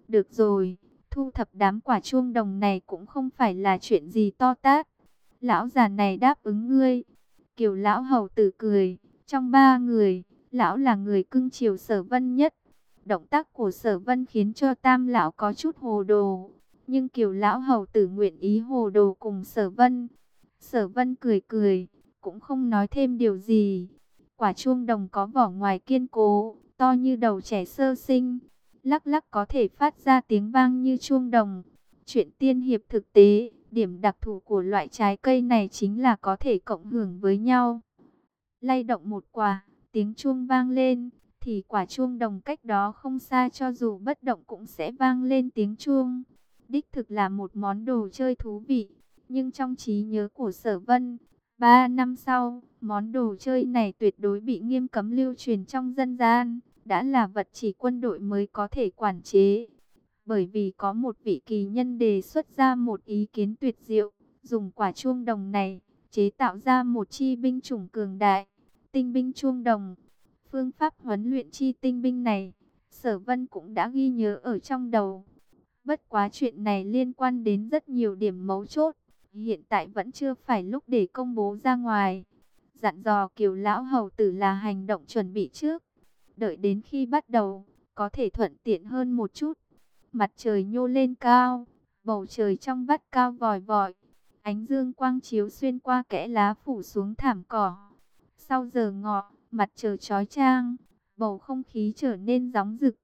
Được rồi, thu thập đám quả chuông đồng này cũng không phải là chuyện gì to tát. Lão già này đáp ứng ngươi. Kiều lão hầu tử cười, trong ba người, lão là người cưng chiều Sở Vân nhất. Động tác của Sở Vân khiến cho Tam lão có chút hồ đồ, nhưng Kiều lão hầu tử nguyện ý hồ đồ cùng Sở Vân. Sở Vân cười cười, cũng không nói thêm điều gì. Quả chuông đồng có vỏ ngoài kiên cố, to như đầu trẻ sơ sinh, lắc lắc có thể phát ra tiếng vang như chuông đồng. Chuyện tiên hiệp thực tế, điểm đặc thù của loại trái cây này chính là có thể cộng hưởng với nhau. Lay động một quả, tiếng chuông vang lên, thì quả chuông đồng cách đó không xa cho dù bất động cũng sẽ vang lên tiếng chuông. Đích thực là một món đồ chơi thú vị, nhưng trong trí nhớ của sở vân, ba năm sau, món đồ chơi này tuyệt đối bị nghiêm cấm lưu truyền trong dân gian, đã là vật chỉ quân đội mới có thể quản chế. Bởi vì có một vị kỳ nhân đề xuất ra một ý kiến tuyệt diệu, dùng quả chuông đồng này, chế tạo ra một chi binh chủng cường đại, tinh binh chuông đồng. Phương pháp huấn luyện chi tinh binh này, sở vân cũng đã ghi nhớ ở trong đầu. Bất quá chuyện này liên quan đến rất nhiều điểm mấu chốt, hiện tại vẫn chưa phải lúc để công bố ra ngoài. Dặn dò kiều lão hầu tử là hành động chuẩn bị trước, đợi đến khi bắt đầu, có thể thuận tiện hơn một chút. Mặt trời nhô lên cao, bầu trời trong vắt cao vòi vọi, ánh dương quang chiếu xuyên qua kẽ lá phủ xuống thảm cỏ. Sau giờ ngọ, mặt trời chói chang, bầu không khí trở nên nóng rực,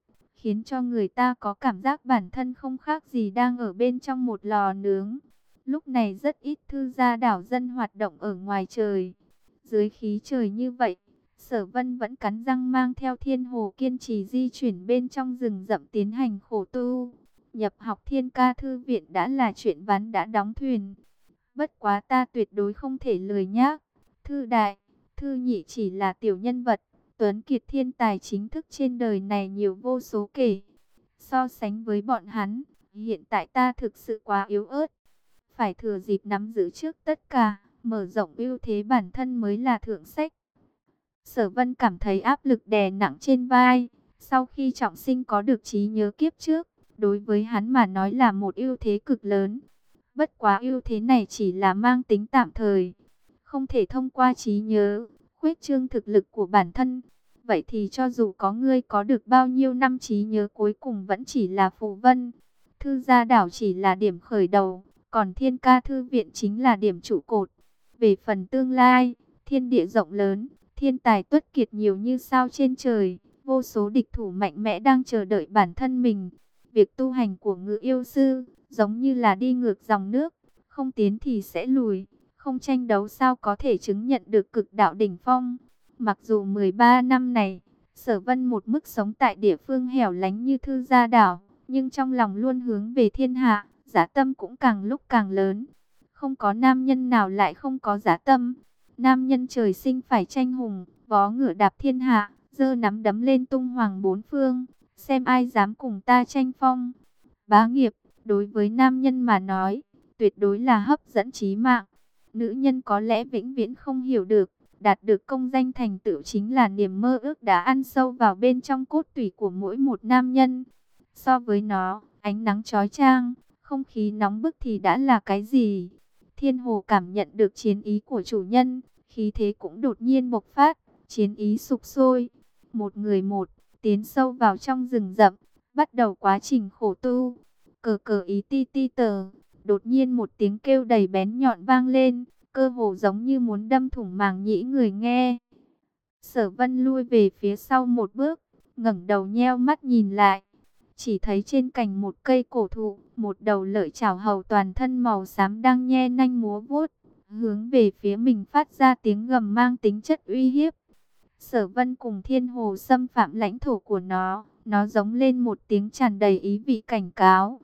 khiến cho người ta có cảm giác bản thân không khác gì đang ở bên trong một lò nướng. Lúc này rất ít thư gia đảo dân hoạt động ở ngoài trời. Dưới khí trời như vậy, Sở Vân vẫn cắn răng mang theo Thiên Hồ kiên trì di chuyển bên trong rừng rậm tiến hành khổ tu. Nhập học Thiên Ca thư viện đã là chuyện ván đã đóng thuyền. Bất quá ta tuyệt đối không thể lười nhác. Thư đại, thư nhị chỉ là tiểu nhân vật, Tuấn Kiệt thiên tài chính thức trên đời này nhiều vô số kể. So sánh với bọn hắn, hiện tại ta thực sự quá yếu ớt. Phải thừa dịp nắm giữ trước tất cả, mở rộng ưu thế bản thân mới là thượng sách. Sở Vân cảm thấy áp lực đè nặng trên vai. Sau khi trọng sinh có được trí nhớ kiếp trước, đối với hắn mà nói là một ưu thế cực lớn. Bất quá ưu thế này chỉ là mang tính tạm thời, không thể thông qua trí nhớ, khuyết trương thực lực của bản thân. Vậy thì cho dù có ngươi có được bao nhiêu năm trí nhớ cuối cùng vẫn chỉ là phù vân. Thư gia đảo chỉ là điểm khởi đầu, còn thiên ca thư viện chính là điểm trụ cột. Về phần tương lai, thiên địa rộng lớn, Thiên tài tuất kiệt nhiều như sao trên trời, vô số địch thủ mạnh mẽ đang chờ đợi bản thân mình. Việc tu hành của ngự yêu sư, giống như là đi ngược dòng nước, không tiến thì sẽ lùi, không tranh đấu sao có thể chứng nhận được cực đạo đỉnh phong. Mặc dù 13 năm này, sở vân một mức sống tại địa phương hẻo lánh như thư gia đảo, nhưng trong lòng luôn hướng về thiên hạ, giá tâm cũng càng lúc càng lớn. Không có nam nhân nào lại không có giá tâm. Nam nhân trời sinh phải tranh hùng, vó ngựa đạp thiên hạ, giơ nắm đấm lên tung hoàng bốn phương, xem ai dám cùng ta tranh phong. Bá nghiệp, đối với nam nhân mà nói, tuyệt đối là hấp dẫn trí mạng. Nữ nhân có lẽ vĩnh viễn không hiểu được, đạt được công danh thành tựu chính là niềm mơ ước đã ăn sâu vào bên trong cốt tủy của mỗi một nam nhân. So với nó, ánh nắng chói chang, không khí nóng bức thì đã là cái gì? Thiên Hồ cảm nhận được chiến ý của chủ nhân, khí thế cũng đột nhiên bộc phát, chiến ý sục sôi. Một người một, tiến sâu vào trong rừng rậm, bắt đầu quá trình khổ tu. Cờ cờ ý ti ti tờ, đột nhiên một tiếng kêu đầy bén nhọn vang lên, cơ hồ giống như muốn đâm thủng màng nhĩ người nghe. Sở vân lui về phía sau một bước, ngẩng đầu nheo mắt nhìn lại. Chỉ thấy trên cành một cây cổ thụ, một đầu lợi chảo hầu toàn thân màu xám đang nhe nanh múa vuốt, hướng về phía mình phát ra tiếng gầm mang tính chất uy hiếp. Sở vân cùng thiên hồ xâm phạm lãnh thổ của nó, nó giống lên một tiếng tràn đầy ý vị cảnh cáo.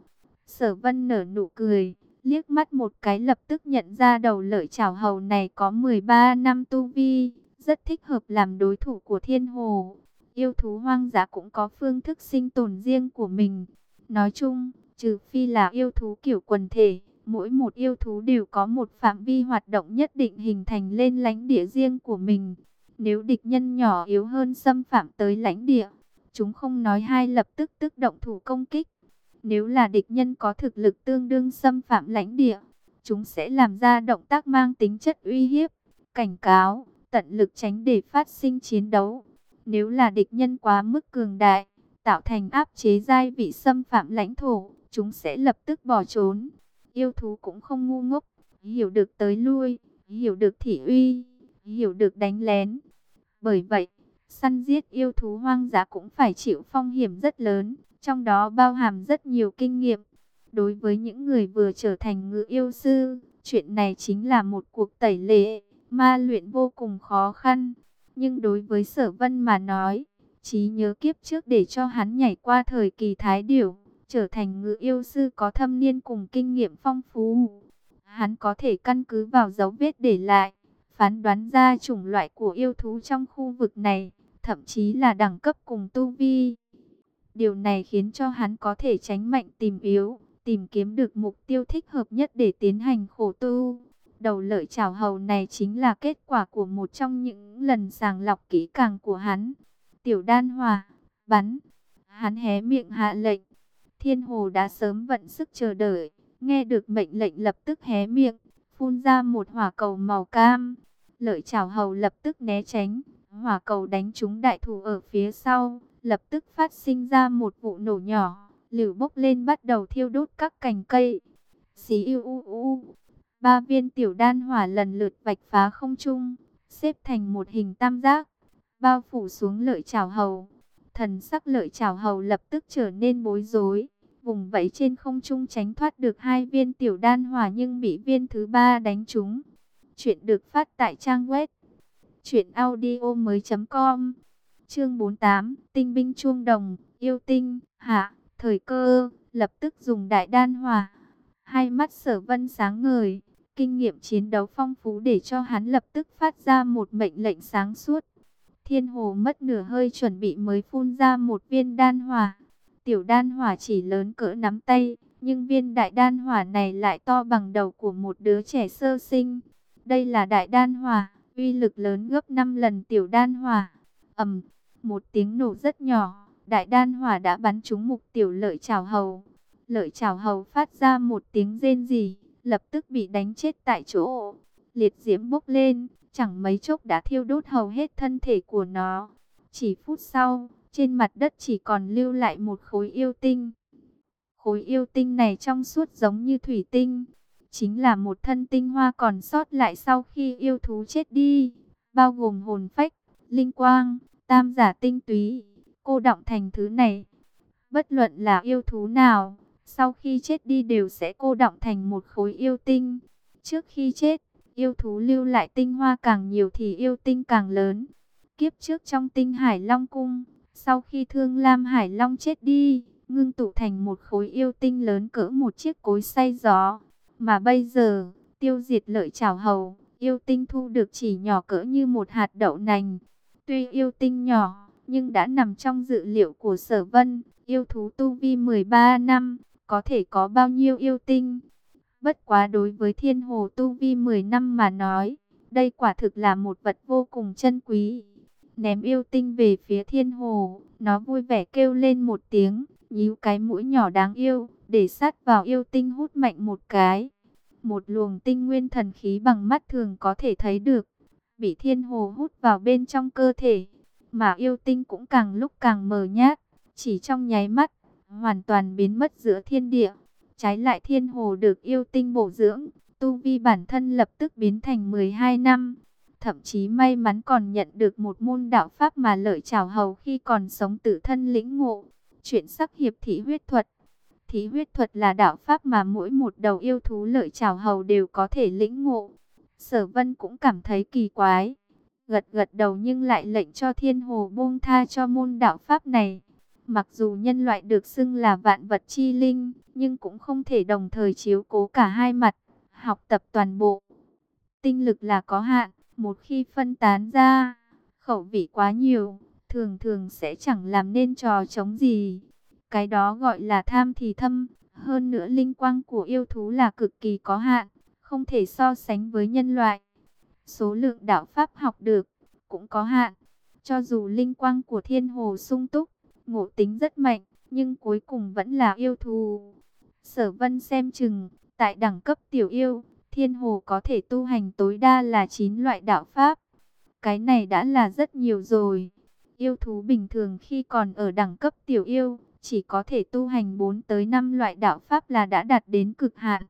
Sở vân nở nụ cười, liếc mắt một cái lập tức nhận ra đầu lợi chảo hầu này có 13 năm tu vi, rất thích hợp làm đối thủ của thiên hồ. Yêu thú hoang dã cũng có phương thức sinh tồn riêng của mình. Nói chung, trừ phi là yêu thú kiểu quần thể, mỗi một yêu thú đều có một phạm vi hoạt động nhất định hình thành lên lãnh địa riêng của mình. Nếu địch nhân nhỏ yếu hơn xâm phạm tới lãnh địa, chúng không nói hai lập tức tức động thủ công kích. Nếu là địch nhân có thực lực tương đương xâm phạm lãnh địa, chúng sẽ làm ra động tác mang tính chất uy hiếp, cảnh cáo, tận lực tránh để phát sinh chiến đấu. Nếu là địch nhân quá mức cường đại, tạo thành áp chế giai vị xâm phạm lãnh thổ, chúng sẽ lập tức bỏ trốn. Yêu thú cũng không ngu ngốc, hiểu được tới lui, hiểu được thị uy, hiểu được đánh lén. Bởi vậy, săn giết yêu thú hoang dã cũng phải chịu phong hiểm rất lớn, trong đó bao hàm rất nhiều kinh nghiệm. Đối với những người vừa trở thành ngự yêu sư, chuyện này chính là một cuộc tẩy lệ, ma luyện vô cùng khó khăn. Nhưng đối với sở vân mà nói, trí nhớ kiếp trước để cho hắn nhảy qua thời kỳ thái điểu, trở thành ngự yêu sư có thâm niên cùng kinh nghiệm phong phú. Hắn có thể căn cứ vào dấu vết để lại, phán đoán ra chủng loại của yêu thú trong khu vực này, thậm chí là đẳng cấp cùng tu vi. Điều này khiến cho hắn có thể tránh mạnh tìm yếu, tìm kiếm được mục tiêu thích hợp nhất để tiến hành khổ tu. Đầu lợi chảo hầu này chính là kết quả của một trong những lần sàng lọc kỹ càng của hắn. Tiểu đan hòa, bắn. Hắn hé miệng hạ lệnh. Thiên hồ đã sớm vận sức chờ đợi. Nghe được mệnh lệnh lập tức hé miệng. Phun ra một hỏa cầu màu cam. Lợi chảo hầu lập tức né tránh. Hỏa cầu đánh trúng đại thủ ở phía sau. Lập tức phát sinh ra một vụ nổ nhỏ. Lửa bốc lên bắt đầu thiêu đốt các cành cây. Xí u u u. Ba viên tiểu đan hỏa lần lượt vạch phá không trung, xếp thành một hình tam giác, bao phủ xuống lợi trảo hầu. Thần sắc lợi trảo hầu lập tức trở nên bối rối, vùng vẫy trên không trung tránh thoát được hai viên tiểu đan hỏa nhưng bị viên thứ ba đánh trúng. Chuyện được phát tại trang web truyệnaudiomoi.com. Chương 48, Tinh binh chuông đồng, yêu tinh, hạ, thời cơ, lập tức dùng đại đan hỏa. Hai mắt Sở Vân sáng ngời, Kinh nghiệm chiến đấu phong phú để cho hắn lập tức phát ra một mệnh lệnh sáng suốt. Thiên hồ mất nửa hơi chuẩn bị mới phun ra một viên đan hỏa. Tiểu đan hỏa chỉ lớn cỡ nắm tay, nhưng viên đại đan hỏa này lại to bằng đầu của một đứa trẻ sơ sinh. Đây là đại đan hỏa, uy lực lớn gấp 5 lần tiểu đan hỏa. ầm, một tiếng nổ rất nhỏ, đại đan hỏa đã bắn trúng mục tiểu lợi trào hầu. Lợi trào hầu phát ra một tiếng rên rỉ, lập tức bị đánh chết tại chỗ. Liệt diễm bốc lên, chẳng mấy chốc đã thiêu đốt hầu hết thân thể của nó. Chỉ phút sau, trên mặt đất chỉ còn lưu lại một khối yêu tinh. Khối yêu tinh này trong suốt giống như thủy tinh, chính là một thân tinh hoa còn sót lại sau khi yêu thú chết đi, bao gồm hồn phách, linh quang, tam giả tinh túy, cô động thành thứ này. Bất luận là yêu thú nào, sau khi chết đi đều sẽ cô động thành một khối yêu tinh. Trước khi chết, yêu thú lưu lại tinh hoa càng nhiều thì yêu tinh càng lớn. Kiếp trước trong tinh Hải Long Cung, sau khi thương Lam Hải Long chết đi, ngưng tụ thành một khối yêu tinh lớn cỡ một chiếc cối xay gió. Mà bây giờ, tiêu diệt lợi trảo hầu, yêu tinh thu được chỉ nhỏ cỡ như một hạt đậu nành. Tuy yêu tinh nhỏ, nhưng đã nằm trong dự liệu của sở vân, yêu thú tu vi 13 năm, có thể có bao nhiêu yêu tinh. Bất quá đối với thiên hồ tu vi 10 năm mà nói, đây quả thực là một vật vô cùng chân quý. Ném yêu tinh về phía thiên hồ, nó vui vẻ kêu lên một tiếng, nhíu cái mũi nhỏ đáng yêu, để sát vào yêu tinh hút mạnh một cái. Một luồng tinh nguyên thần khí bằng mắt thường có thể thấy được, bị thiên hồ hút vào bên trong cơ thể, mà yêu tinh cũng càng lúc càng mờ nhát, chỉ trong nháy mắt, hoàn toàn biến mất giữa thiên địa. Trái lại thiên hồ được yêu tinh bổ dưỡng, tu vi bản thân lập tức biến thành 12 năm. Thậm chí may mắn còn nhận được một môn đạo pháp mà lợi trào hầu khi còn sống tự thân lĩnh ngộ. Chuyện sắc hiệp thị huyết thuật. Thí huyết thuật là đạo pháp mà mỗi một đầu yêu thú lợi trào hầu đều có thể lĩnh ngộ. Sở vân cũng cảm thấy kỳ quái. Gật gật đầu nhưng lại lệnh cho thiên hồ buông tha cho môn đạo pháp này. Mặc dù nhân loại được xưng là vạn vật chi linh, nhưng cũng không thể đồng thời chiếu cố cả hai mặt, học tập toàn bộ. Tinh lực là có hạn, một khi phân tán ra, khẩu vị quá nhiều, thường thường sẽ chẳng làm nên trò chống gì. Cái đó gọi là tham thì thâm, hơn nữa linh quang của yêu thú là cực kỳ có hạn, không thể so sánh với nhân loại. Số lượng đạo pháp học được cũng có hạn, cho dù linh quang của thiên hồ sung túc, ngộ tính rất mạnh, nhưng cuối cùng vẫn là yêu thù. Sở vân xem chừng, tại đẳng cấp tiểu yêu, thiên hồ có thể tu hành tối đa là 9 loại đạo pháp. Cái này đã là rất nhiều rồi. Yêu thú bình thường khi còn ở đẳng cấp tiểu yêu, chỉ có thể tu hành 4 tới 5 loại đạo pháp là đã đạt đến cực hạn.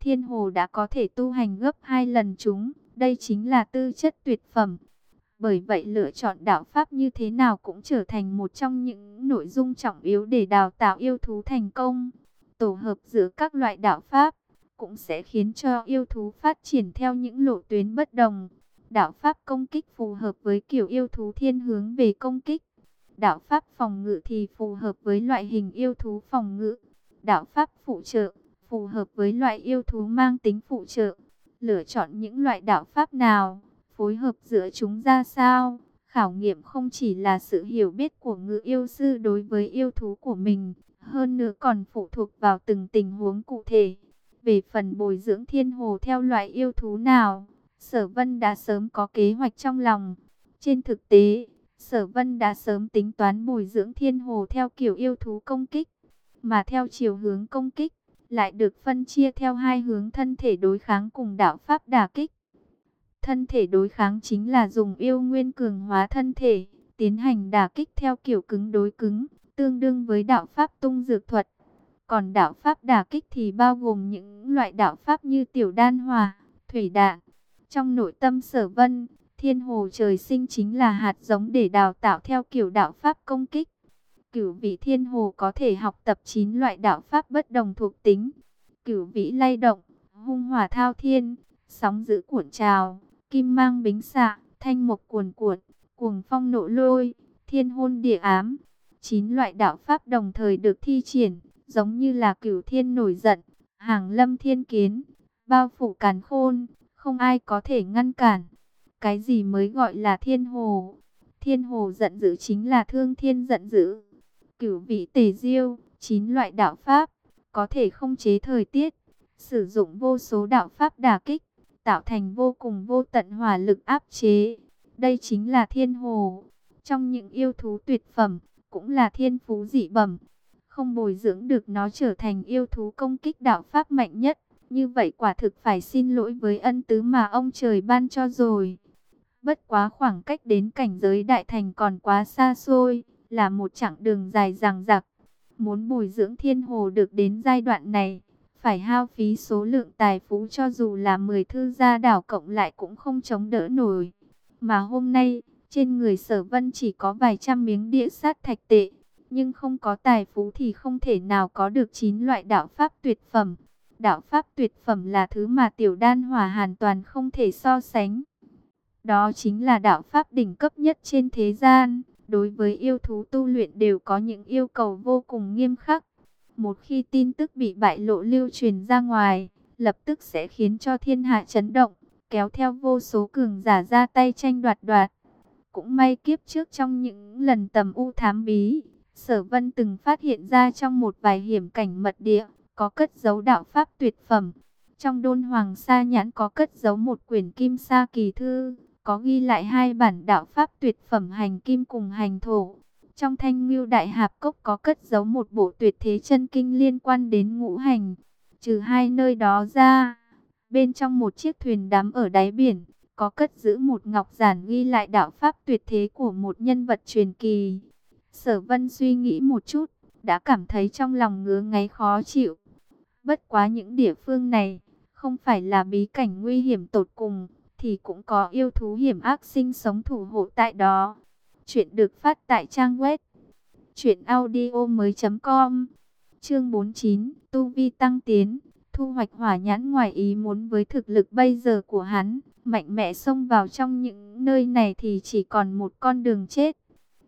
Thiên hồ đã có thể tu hành gấp hai lần chúng, đây chính là tư chất tuyệt phẩm. Bởi vậy lựa chọn đạo pháp như thế nào cũng trở thành một trong những nội dung trọng yếu để đào tạo yêu thú thành công. Tổ hợp giữa các loại đạo pháp cũng sẽ khiến cho yêu thú phát triển theo những lộ tuyến bất đồng. Đạo pháp công kích phù hợp với kiểu yêu thú thiên hướng về công kích. Đạo pháp phòng ngự thì phù hợp với loại hình yêu thú phòng ngự. Đạo pháp phụ trợ phù hợp với loại yêu thú mang tính phụ trợ. Lựa chọn những loại đạo pháp nào phối hợp giữa chúng ra sao. Khảo nghiệm không chỉ là sự hiểu biết của ngự yêu sư đối với yêu thú của mình, hơn nữa còn phụ thuộc vào từng tình huống cụ thể. Về phần bồi dưỡng thiên hồ theo loại yêu thú nào, Sở Vân đã sớm có kế hoạch trong lòng. Trên thực tế, Sở Vân đã sớm tính toán bồi dưỡng thiên hồ theo kiểu yêu thú công kích, mà theo chiều hướng công kích, lại được phân chia theo hai hướng thân thể đối kháng cùng đạo pháp đả kích. Thân thể đối kháng chính là dùng yêu nguyên cường hóa thân thể, tiến hành đả kích theo kiểu cứng đối cứng, tương đương với đạo pháp tung dược thuật. Còn đạo pháp đả kích thì bao gồm những loại đạo pháp như tiểu đan hòa, thủy đạ. Trong nội tâm sở vân, thiên hồ trời sinh chính là hạt giống để đào tạo theo kiểu đạo pháp công kích. Cửu vị thiên hồ có thể học tập 9 loại đạo pháp bất đồng thuộc tính. Cửu vị lay động, hung hỏa thao thiên, sóng giữ cuộn trào, kim mang bính xạ, thanh mộc cuồn cuộn, cuồng phong nộ lôi, thiên hôn địa ám. Chín loại đạo pháp đồng thời được thi triển, giống như là cửu thiên nổi giận, hàng lâm thiên kiến, bao phủ càn khôn, không ai có thể ngăn cản. Cái gì mới gọi là thiên hồ? Thiên hồ giận dữ chính là thương thiên giận dữ. Cửu vị tề diêu, chín loại đạo pháp, có thể không chế thời tiết, sử dụng vô số đạo pháp đả kích, tạo thành vô cùng vô tận hỏa lực áp chế. Đây chính là thiên hồ. Trong những yêu thú tuyệt phẩm, cũng là thiên phú dị bẩm. Không bồi dưỡng được nó trở thành yêu thú công kích đạo pháp mạnh nhất. Như vậy quả thực phải xin lỗi với ân tứ mà ông trời ban cho rồi. Bất quá khoảng cách đến cảnh giới đại thành còn quá xa xôi, là một chặng đường dài dằng dặc. Muốn bồi dưỡng thiên hồ được đến giai đoạn này, phải hao phí số lượng tài phú cho dù là 10 thư gia đảo cộng lại cũng không chống đỡ nổi. Mà hôm nay, trên người sở vân chỉ có vài trăm miếng địa sát thạch tệ, nhưng không có tài phú thì không thể nào có được 9 loại đạo pháp tuyệt phẩm. Đạo pháp tuyệt phẩm là thứ mà tiểu đan hỏa hoàn toàn không thể so sánh. Đó chính là đạo pháp đỉnh cấp nhất trên thế gian. Đối với yêu thú tu luyện đều có những yêu cầu vô cùng nghiêm khắc. Một khi tin tức bị bại lộ lưu truyền ra ngoài, lập tức sẽ khiến cho thiên hạ chấn động, kéo theo vô số cường giả ra tay tranh đoạt đoạt. Cũng may kiếp trước trong những lần tầm u thám bí, Sở Vân từng phát hiện ra trong một vài hiểm cảnh mật địa, có cất giấu đạo pháp tuyệt phẩm. Trong đôn hoàng sa nhãn có cất giấu một quyển kim sa kỳ thư, có ghi lại hai bản đạo pháp tuyệt phẩm hành kim cùng hành thổ. Trong thanh ngưu đại hạp cốc có cất giấu một bộ tuyệt thế chân kinh liên quan đến ngũ hành. Trừ hai nơi đó ra, bên trong một chiếc thuyền đắm ở đáy biển, có cất giữ một ngọc giản ghi lại đạo pháp tuyệt thế của một nhân vật truyền kỳ. Sở vân suy nghĩ một chút, đã cảm thấy trong lòng ngứa ngáy khó chịu. Bất quá những địa phương này, không phải là bí cảnh nguy hiểm tột cùng, thì cũng có yêu thú hiểm ác sinh sống thủ hộ tại đó. Chuyện được phát tại trang web truyệnaudiomoi.com. Chương 49, tu vi tăng tiến, thu hoạch hỏa nhãn ngoài ý muốn với thực lực bây giờ của hắn, mạnh mẽ xông vào trong những nơi này thì chỉ còn một con đường chết.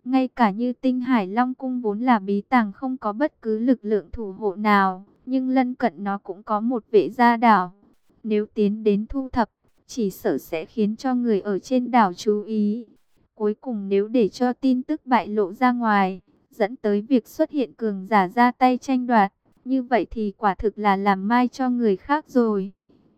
Ngay cả như tinh hải long cung vốn là bí tàng không có bất cứ lực lượng thủ hộ nào, nhưng lân cận nó cũng có một vệ gia đảo. Nếu tiến đến thu thập, chỉ sợ sẽ khiến cho người ở trên đảo chú ý. Cuối cùng nếu để cho tin tức bại lộ ra ngoài, dẫn tới việc xuất hiện cường giả ra tay tranh đoạt, như vậy thì quả thực là làm mai cho người khác rồi.